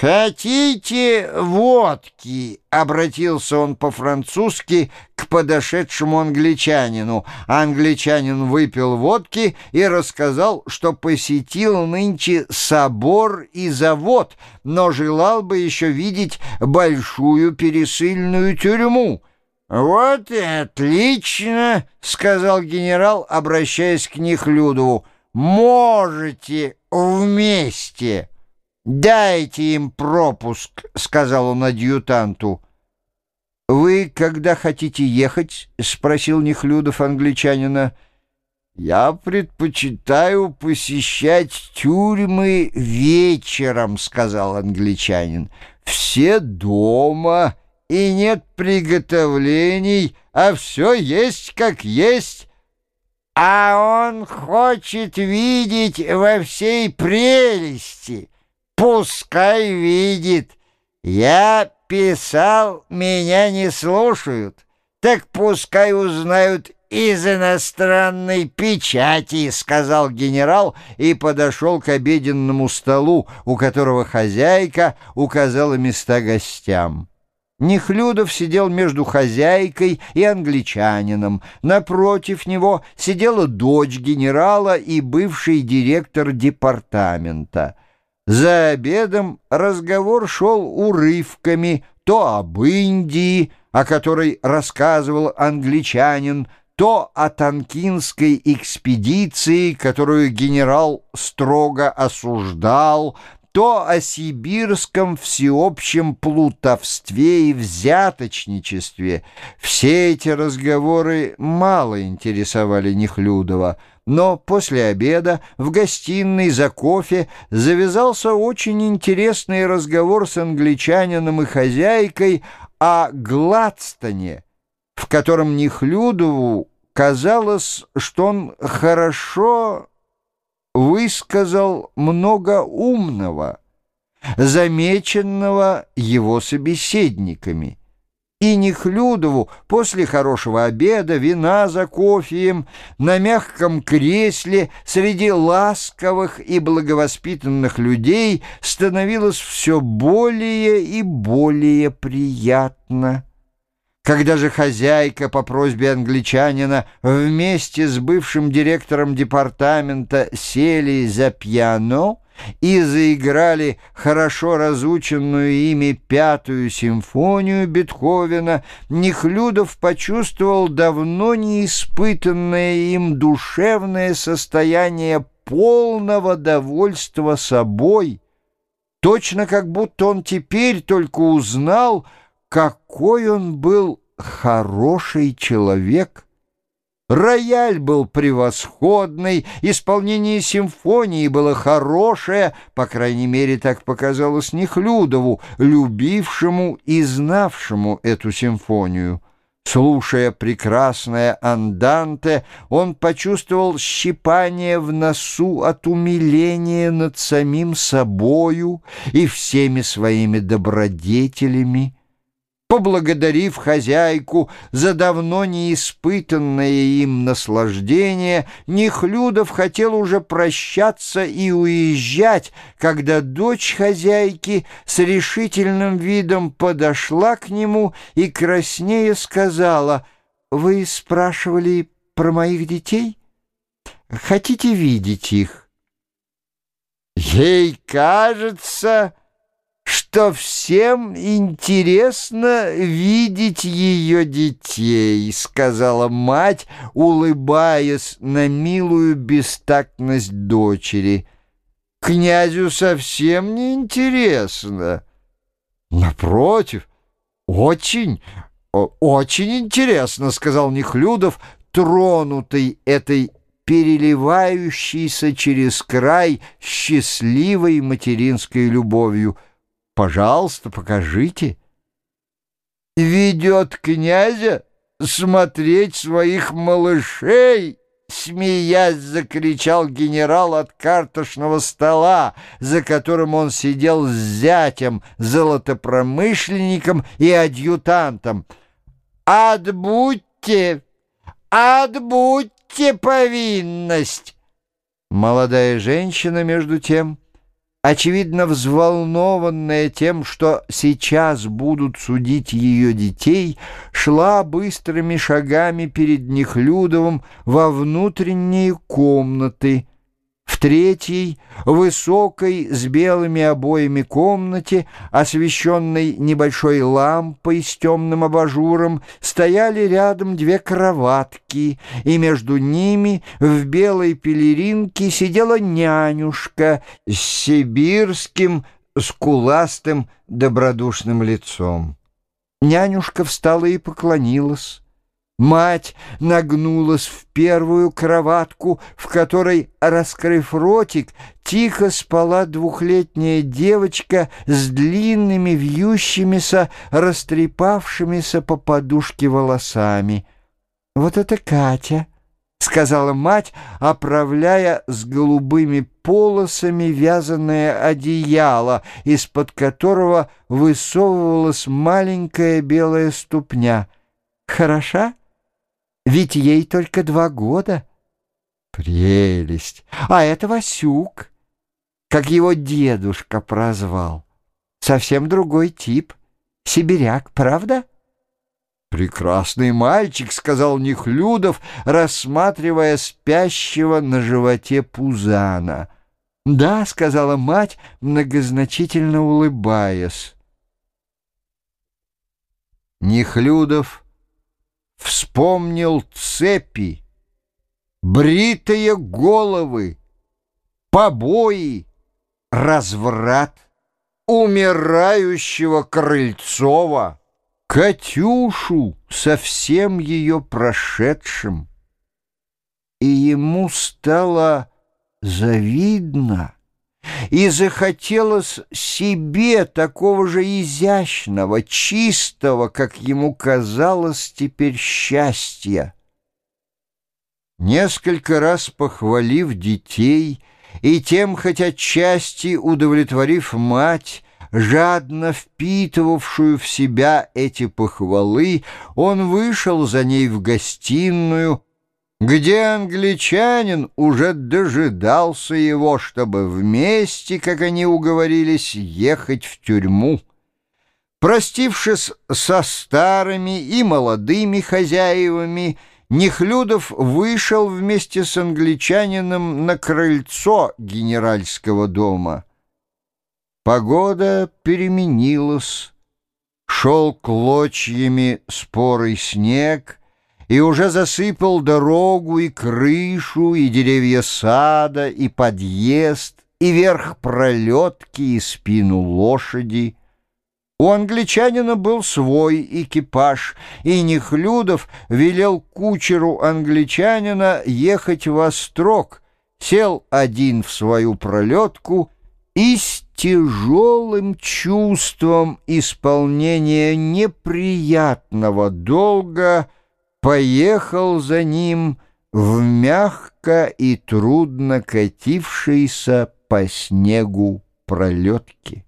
«Хотите водки?» — обратился он по-французски к подошедшему англичанину. Англичанин выпил водки и рассказал, что посетил нынче собор и завод, но желал бы еще видеть большую пересыльную тюрьму. «Вот и отлично!» — сказал генерал, обращаясь к Нехлюдову. «Можете вместе!» «Дайте им пропуск», — сказал он адъютанту. «Вы когда хотите ехать?» — спросил Нехлюдов англичанина. «Я предпочитаю посещать тюрьмы вечером», — сказал англичанин. «Все дома, и нет приготовлений, а все есть как есть». «А он хочет видеть во всей прелести». Пускай видит. Я писал, меня не слушают. Так пускай узнают из иностранной печати, сказал генерал и подошел к обеденному столу, у которого хозяйка указала места гостям. Нехлюдов сидел между хозяйкой и англичанином. Напротив него сидела дочь генерала и бывший директор департамента. За обедом разговор шел урывками то об Индии, о которой рассказывал англичанин, то о Танкинской экспедиции, которую генерал строго осуждал, то о сибирском всеобщем плутовстве и взяточничестве. Все эти разговоры мало интересовали Нехлюдова, но после обеда в гостиной за кофе завязался очень интересный разговор с англичанином и хозяйкой о Гладстоне, в котором Нехлюдову казалось, что он хорошо высказал много умного, замеченного его собеседниками и Нехлюдову после хорошего обеда, вина за кофеем, на мягком кресле среди ласковых и благовоспитанных людей становилось все более и более приятно. Когда же хозяйка по просьбе англичанина вместе с бывшим директором департамента сели за пиано, и заиграли хорошо разученную ими пятую симфонию Бетховена, Нехлюдов почувствовал давно не испытанное им душевное состояние полного довольства собой, точно как будто он теперь только узнал, какой он был хороший человек. Рояль был превосходный, исполнение симфонии было хорошее, по крайней мере, так показалось Нехлюдову, любившему и знавшему эту симфонию. Слушая прекрасное анданте, он почувствовал щипание в носу от умиления над самим собою и всеми своими добродетелями. Поблагодарив хозяйку за давно неиспытанное им наслаждение, Нехлюдов хотел уже прощаться и уезжать, когда дочь хозяйки с решительным видом подошла к нему и краснее сказала, «Вы спрашивали про моих детей? Хотите видеть их?» Ей кажется что всем интересно видеть ее детей», — сказала мать, улыбаясь на милую бестактность дочери. «Князю совсем не интересно». «Напротив, очень, очень интересно», — сказал Нехлюдов, тронутый этой переливающейся через край счастливой материнской любовью — Пожалуйста, покажите. Ведет князя смотреть своих малышей, смеясь, закричал генерал от карточного стола, за которым он сидел с зятем, золотопромышленником и адъютантом. «Отбудьте! Отбудьте повинность!» Молодая женщина, между тем, очевидно взволнованная тем, что сейчас будут судить ее детей, шла быстрыми шагами перед Нехлюдовым во внутренние комнаты, в третьей, высокой, с белыми обоями комнате, освещенной небольшой лампой с темным абажуром, стояли рядом две кроватки, и между ними в белой пелеринке сидела нянюшка с сибирским, скуластым, добродушным лицом. Нянюшка встала и поклонилась. Мать нагнулась в первую кроватку, в которой, раскрыв ротик, тихо спала двухлетняя девочка с длинными вьющимися, растрепавшимися по подушке волосами. «Вот это Катя!» — сказала мать, оправляя с голубыми полосами вязаное одеяло, из-под которого высовывалась маленькая белая ступня. «Хороша?» Ведь ей только два года. Прелесть! А это Васюк, как его дедушка прозвал. Совсем другой тип. Сибиряк, правда? «Прекрасный мальчик», — сказал Нехлюдов, рассматривая спящего на животе Пузана. «Да», — сказала мать, многозначительно улыбаясь. Нехлюдов вспомнил цепи, бритые головы, побои, разврат умирающего Крыльцова, Катюшу со всем ее прошедшим. И ему стало завидно и захотелось себе такого же изящного, чистого, как ему казалось теперь, счастья. Несколько раз похвалив детей и тем, хотя части удовлетворив мать, жадно впитывавшую в себя эти похвалы, он вышел за ней в гостиную, где англичанин уже дожидался его, чтобы вместе, как они уговорились, ехать в тюрьму. Простившись со старыми и молодыми хозяевами, Нехлюдов вышел вместе с англичанином на крыльцо генеральского дома. Погода переменилась, шел клочьями спорый снег, и уже засыпал дорогу и крышу, и деревья сада, и подъезд, и верх пролетки, и спину лошади. У англичанина был свой экипаж, и Нехлюдов велел кучеру англичанина ехать в Острог, сел один в свою пролетку и с тяжелым чувством исполнения неприятного долга поехал за ним в мягко и трудно катившейся по снегу пролетки.